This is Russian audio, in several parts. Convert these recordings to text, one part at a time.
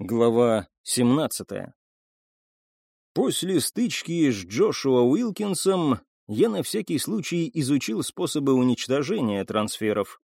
Глава 17. После стычки с Джошуа Уилкинсом я на всякий случай изучил способы уничтожения трансферов.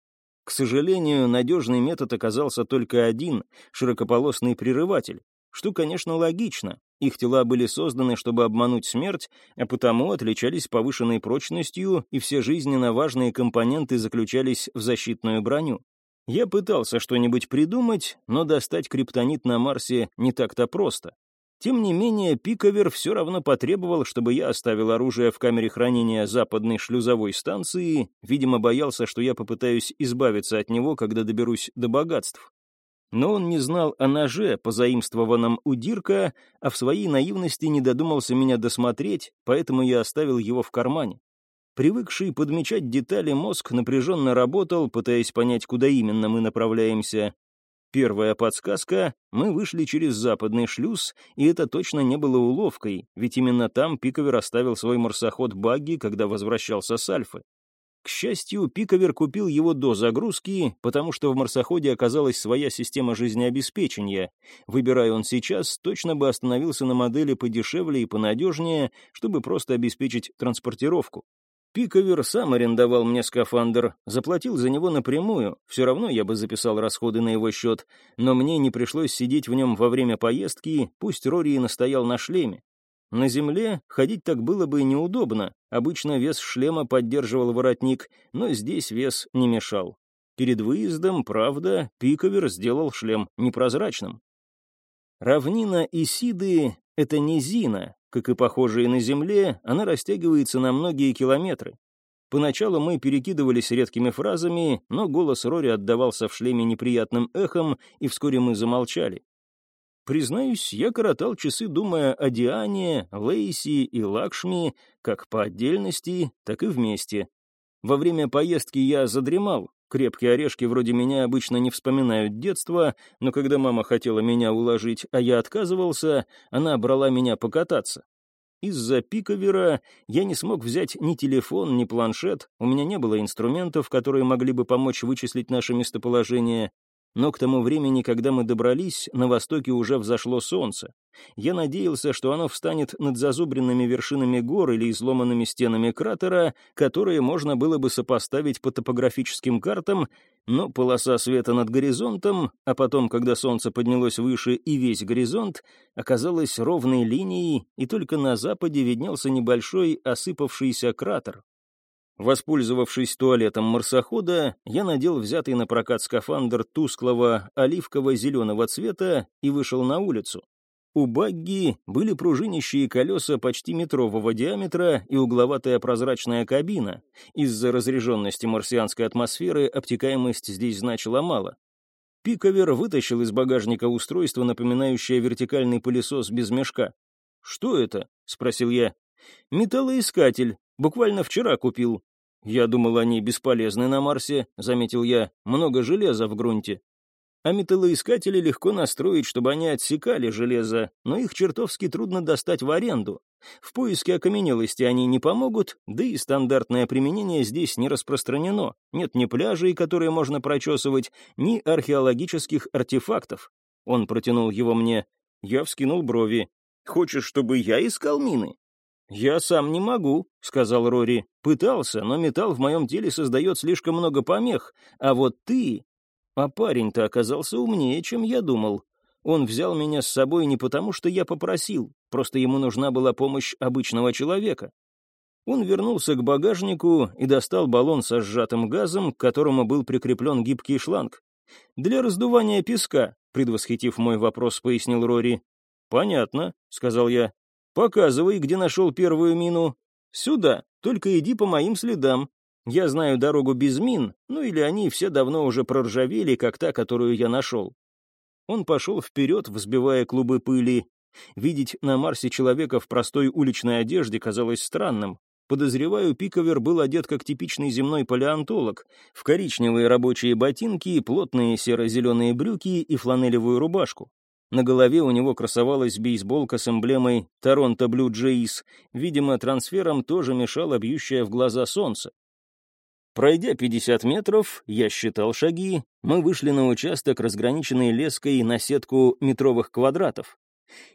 К сожалению, надежный метод оказался только один — широкополосный прерыватель, что, конечно, логично. Их тела были созданы, чтобы обмануть смерть, а потому отличались повышенной прочностью, и все жизненно важные компоненты заключались в защитную броню. Я пытался что-нибудь придумать, но достать криптонит на Марсе не так-то просто. Тем не менее, Пиковер все равно потребовал, чтобы я оставил оружие в камере хранения западной шлюзовой станции, видимо, боялся, что я попытаюсь избавиться от него, когда доберусь до богатств. Но он не знал о ноже, позаимствованном у Дирка, а в своей наивности не додумался меня досмотреть, поэтому я оставил его в кармане. Привыкший подмечать детали мозг напряженно работал, пытаясь понять, куда именно мы направляемся. Первая подсказка — мы вышли через западный шлюз, и это точно не было уловкой, ведь именно там Пиковер оставил свой марсоход Багги, когда возвращался с Альфы. К счастью, Пиковер купил его до загрузки, потому что в марсоходе оказалась своя система жизнеобеспечения. Выбирая он сейчас, точно бы остановился на модели подешевле и понадежнее, чтобы просто обеспечить транспортировку. Пиковер сам арендовал мне скафандр, заплатил за него напрямую, все равно я бы записал расходы на его счет, но мне не пришлось сидеть в нем во время поездки, пусть Рори и настоял на шлеме. На земле ходить так было бы неудобно, обычно вес шлема поддерживал воротник, но здесь вес не мешал. Перед выездом, правда, Пиковер сделал шлем непрозрачным. Равнина Исиды — это низина, как и похожие на Земле, она растягивается на многие километры. Поначалу мы перекидывались редкими фразами, но голос Рори отдавался в шлеме неприятным эхом, и вскоре мы замолчали. Признаюсь, я коротал часы, думая о Диане, Лейси и Лакшми, как по отдельности, так и вместе. Во время поездки я задремал, Крепкие орешки вроде меня обычно не вспоминают детство, но когда мама хотела меня уложить, а я отказывался, она брала меня покататься. Из-за пиковера я не смог взять ни телефон, ни планшет, у меня не было инструментов, которые могли бы помочь вычислить наше местоположение, но к тому времени, когда мы добрались, на востоке уже взошло солнце. Я надеялся, что оно встанет над зазубренными вершинами гор или изломанными стенами кратера, которые можно было бы сопоставить по топографическим картам, но полоса света над горизонтом, а потом, когда солнце поднялось выше и весь горизонт, оказалась ровной линией, и только на западе виднелся небольшой осыпавшийся кратер. Воспользовавшись туалетом марсохода, я надел взятый на прокат скафандр тусклого оливково-зеленого цвета и вышел на улицу. У багги были пружинищие колеса почти метрового диаметра и угловатая прозрачная кабина. Из-за разреженности марсианской атмосферы обтекаемость здесь значила мало. Пиковер вытащил из багажника устройство, напоминающее вертикальный пылесос без мешка. «Что это?» — спросил я. «Металлоискатель. Буквально вчера купил. «Я думал, они бесполезны на Марсе», — заметил я. «Много железа в грунте». А металлоискатели легко настроить, чтобы они отсекали железо, но их чертовски трудно достать в аренду. В поиске окаменелости они не помогут, да и стандартное применение здесь не распространено. Нет ни пляжей, которые можно прочесывать, ни археологических артефактов. Он протянул его мне. Я вскинул брови. «Хочешь, чтобы я искал мины?» «Я сам не могу», — сказал Рори. «Пытался, но металл в моем теле создает слишком много помех. А вот ты...» А парень-то оказался умнее, чем я думал. Он взял меня с собой не потому, что я попросил, просто ему нужна была помощь обычного человека. Он вернулся к багажнику и достал баллон со сжатым газом, к которому был прикреплен гибкий шланг. «Для раздувания песка», — предвосхитив мой вопрос, пояснил Рори. «Понятно», — сказал я. «Показывай, где нашел первую мину». «Сюда, только иди по моим следам. Я знаю дорогу без мин, ну или они все давно уже проржавели, как та, которую я нашел». Он пошел вперед, взбивая клубы пыли. Видеть на Марсе человека в простой уличной одежде казалось странным. Подозреваю, Пиковер был одет как типичный земной палеонтолог, в коричневые рабочие ботинки, плотные серо-зеленые брюки и фланелевую рубашку. На голове у него красовалась бейсболка с эмблемой «Торонто Блю Джейс». Видимо, трансфером тоже мешало бьющее в глаза солнце. Пройдя 50 метров, я считал шаги, мы вышли на участок, разграниченный леской на сетку метровых квадратов.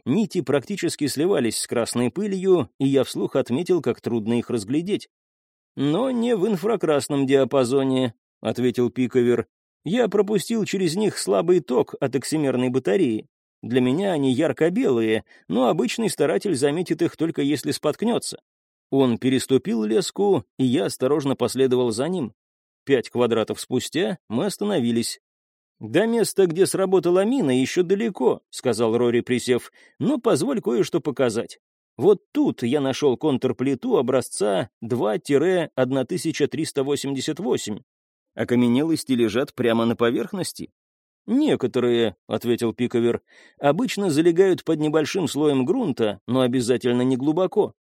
Нити практически сливались с красной пылью, и я вслух отметил, как трудно их разглядеть. «Но не в инфракрасном диапазоне», — ответил Пиковер. «Я пропустил через них слабый ток от оксимерной батареи. Для меня они ярко-белые, но обычный старатель заметит их только если споткнется. Он переступил леску, и я осторожно последовал за ним. Пять квадратов спустя мы остановились. «До места, где сработала мина, еще далеко», — сказал Рори, присев, «но позволь кое-что показать. Вот тут я нашел контрплиту образца 2-1388. Окаменелости лежат прямо на поверхности. «Некоторые», — ответил Пиковер, — «обычно залегают под небольшим слоем грунта, но обязательно не глубоко.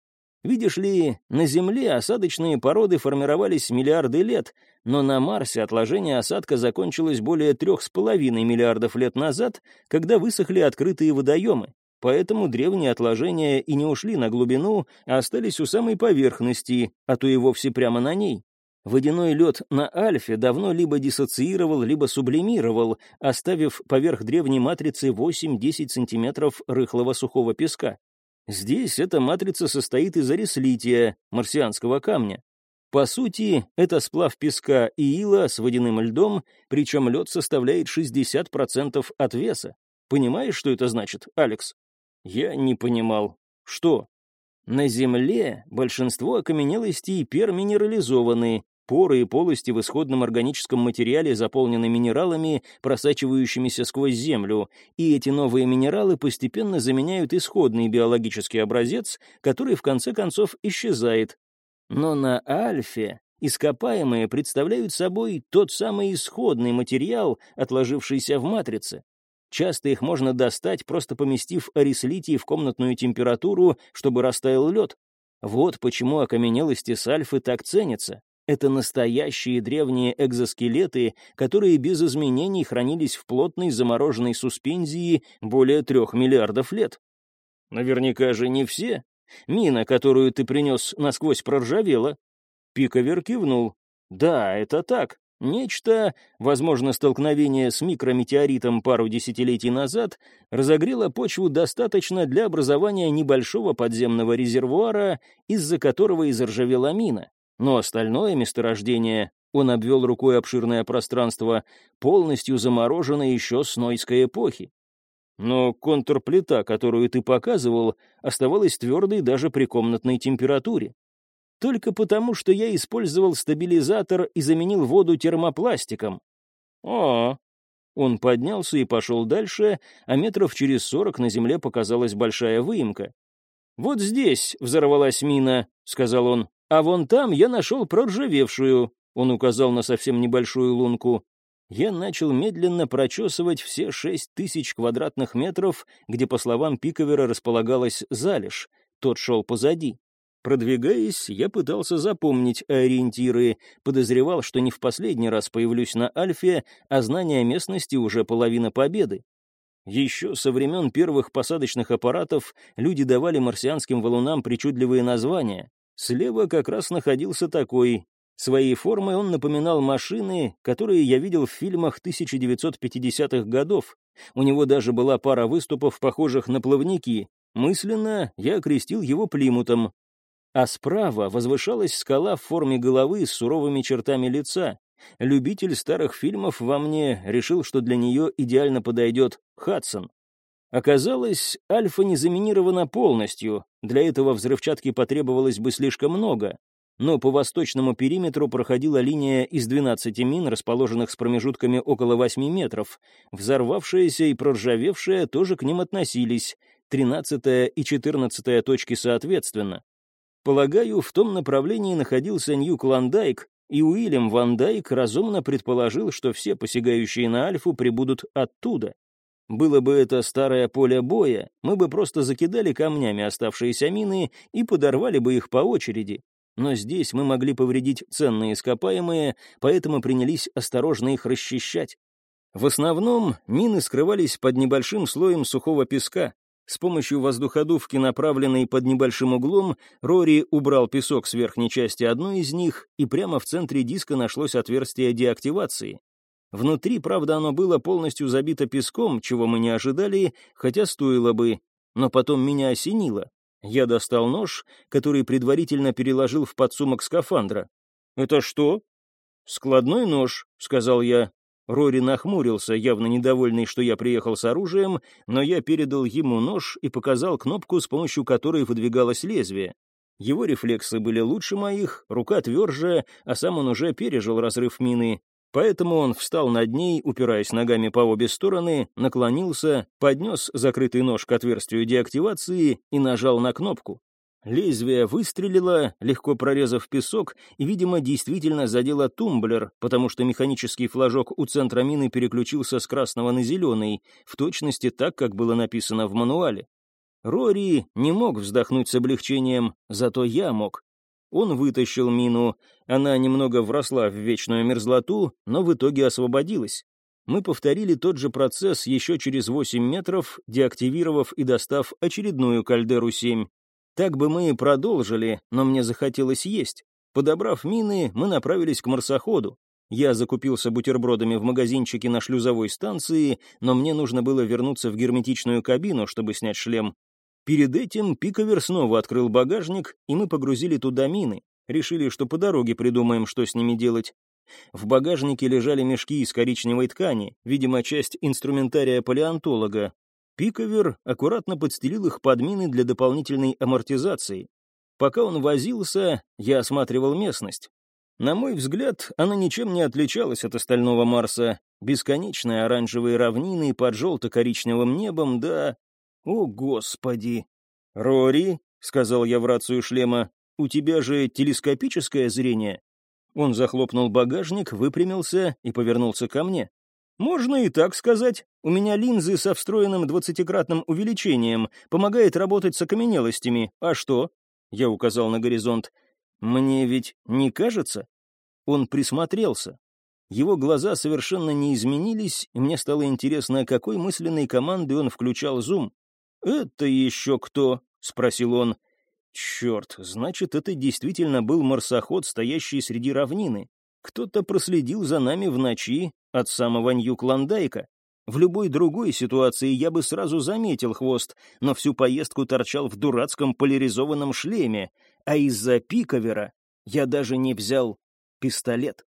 Видишь ли, на Земле осадочные породы формировались миллиарды лет, но на Марсе отложение осадка закончилось более трех с половиной миллиардов лет назад, когда высохли открытые водоемы. Поэтому древние отложения и не ушли на глубину, а остались у самой поверхности, а то и вовсе прямо на ней. Водяной лед на Альфе давно либо диссоциировал, либо сублимировал, оставив поверх древней матрицы 8-10 сантиметров рыхлого сухого песка. Здесь эта матрица состоит из ареслития, марсианского камня. По сути, это сплав песка и ила с водяным льдом, причем лед составляет 60% от веса. Понимаешь, что это значит, Алекс? Я не понимал. Что? На Земле большинство окаменелостей перминерализованы, Поры и полости в исходном органическом материале заполнены минералами, просачивающимися сквозь землю, и эти новые минералы постепенно заменяют исходный биологический образец, который в конце концов исчезает. Но на Альфе ископаемые представляют собой тот самый исходный материал, отложившийся в матрице. Часто их можно достать, просто поместив арислитий в комнатную температуру, чтобы растаял лед. Вот почему окаменелости с альфы так ценятся. Это настоящие древние экзоскелеты, которые без изменений хранились в плотной замороженной суспензии более трех миллиардов лет. Наверняка же не все. Мина, которую ты принес, насквозь проржавела. Пиковер кивнул. Да, это так. Нечто, возможно, столкновение с микрометеоритом пару десятилетий назад, разогрело почву достаточно для образования небольшого подземного резервуара, из-за которого и заржавела мина. Но остальное месторождение, он обвел рукой обширное пространство, полностью заморожено еще с Нойской эпохи. Но контрплита, которую ты показывал, оставалась твердой даже при комнатной температуре. Только потому, что я использовал стабилизатор и заменил воду термопластиком. О, он поднялся и пошел дальше, а метров через сорок на земле показалась большая выемка. «Вот здесь взорвалась мина», — сказал он. А вон там я нашел проржавевшую, он указал на совсем небольшую лунку. Я начал медленно прочесывать все шесть тысяч квадратных метров, где, по словам Пиковера, располагалась залежь. Тот шел позади. Продвигаясь, я пытался запомнить ориентиры, подозревал, что не в последний раз появлюсь на Альфе, а знание местности уже половина победы. Еще со времен первых посадочных аппаратов люди давали марсианским валунам причудливые названия. Слева как раз находился такой. Своей формой он напоминал машины, которые я видел в фильмах 1950-х годов. У него даже была пара выступов, похожих на плавники. Мысленно я окрестил его Плимутом. А справа возвышалась скала в форме головы с суровыми чертами лица. Любитель старых фильмов во мне решил, что для нее идеально подойдет Хадсон. Оказалось, Альфа не заминирована полностью, для этого взрывчатки потребовалось бы слишком много, но по восточному периметру проходила линия из 12 мин, расположенных с промежутками около 8 метров. Взорвавшаяся и проржавевшая тоже к ним относились, 13 и 14 точки соответственно. Полагаю, в том направлении находился Нью-Клондайк, и Уильям Ван Дайк разумно предположил, что все посягающие на Альфу прибудут оттуда. Было бы это старое поле боя, мы бы просто закидали камнями оставшиеся мины и подорвали бы их по очереди. Но здесь мы могли повредить ценные ископаемые, поэтому принялись осторожно их расчищать. В основном мины скрывались под небольшим слоем сухого песка. С помощью воздуходувки, направленной под небольшим углом, Рори убрал песок с верхней части одной из них, и прямо в центре диска нашлось отверстие деактивации. Внутри, правда, оно было полностью забито песком, чего мы не ожидали, хотя стоило бы. Но потом меня осенило. Я достал нож, который предварительно переложил в подсумок скафандра. «Это что?» «Складной нож», — сказал я. Рори нахмурился, явно недовольный, что я приехал с оружием, но я передал ему нож и показал кнопку, с помощью которой выдвигалось лезвие. Его рефлексы были лучше моих, рука тверже, а сам он уже пережил разрыв мины. Поэтому он встал над ней, упираясь ногами по обе стороны, наклонился, поднес закрытый нож к отверстию деактивации и нажал на кнопку. Лезвие выстрелило, легко прорезав песок, и, видимо, действительно задело тумблер, потому что механический флажок у центра мины переключился с красного на зеленый, в точности так, как было написано в мануале. Рори не мог вздохнуть с облегчением, зато я мог. Он вытащил мину. Она немного вросла в вечную мерзлоту, но в итоге освободилась. Мы повторили тот же процесс еще через 8 метров, деактивировав и достав очередную кальдеру-7. Так бы мы и продолжили, но мне захотелось есть. Подобрав мины, мы направились к марсоходу. Я закупился бутербродами в магазинчике на шлюзовой станции, но мне нужно было вернуться в герметичную кабину, чтобы снять шлем. Перед этим Пиковер снова открыл багажник, и мы погрузили туда мины. Решили, что по дороге придумаем, что с ними делать. В багажнике лежали мешки из коричневой ткани, видимо, часть инструментария палеонтолога. Пиковер аккуратно подстелил их под мины для дополнительной амортизации. Пока он возился, я осматривал местность. На мой взгляд, она ничем не отличалась от остального Марса. Бесконечные оранжевые равнины под желто-коричневым небом, да «О, Господи!» «Рори», — сказал я в рацию шлема, — «у тебя же телескопическое зрение?» Он захлопнул багажник, выпрямился и повернулся ко мне. «Можно и так сказать. У меня линзы со встроенным двадцатикратным увеличением, помогает работать с окаменелостями. А что?» Я указал на горизонт. «Мне ведь не кажется?» Он присмотрелся. Его глаза совершенно не изменились, и мне стало интересно, какой мысленной командой он включал зум. «Это еще кто?» — спросил он. «Черт, значит, это действительно был марсоход, стоящий среди равнины. Кто-то проследил за нами в ночи от самого Нью-Клондайка. В любой другой ситуации я бы сразу заметил хвост, но всю поездку торчал в дурацком поляризованном шлеме, а из-за пиковера я даже не взял пистолет.